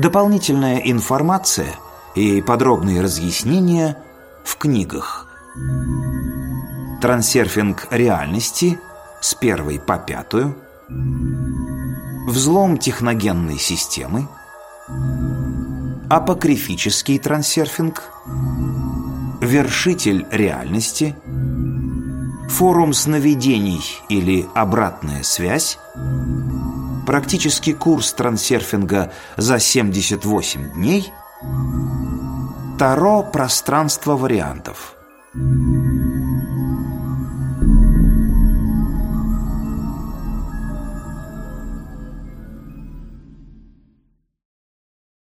Дополнительная информация и подробные разъяснения в книгах. Трансерфинг реальности с первой по пятую. Взлом техногенной системы. Апокрифический трансерфинг. Вершитель реальности. Форум сновидений или обратная связь практический курс трансерфинга за 78 дней, Таро «Пространство вариантов».